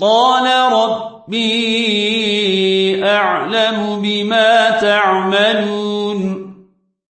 قال ربي أعلم بما تعملون.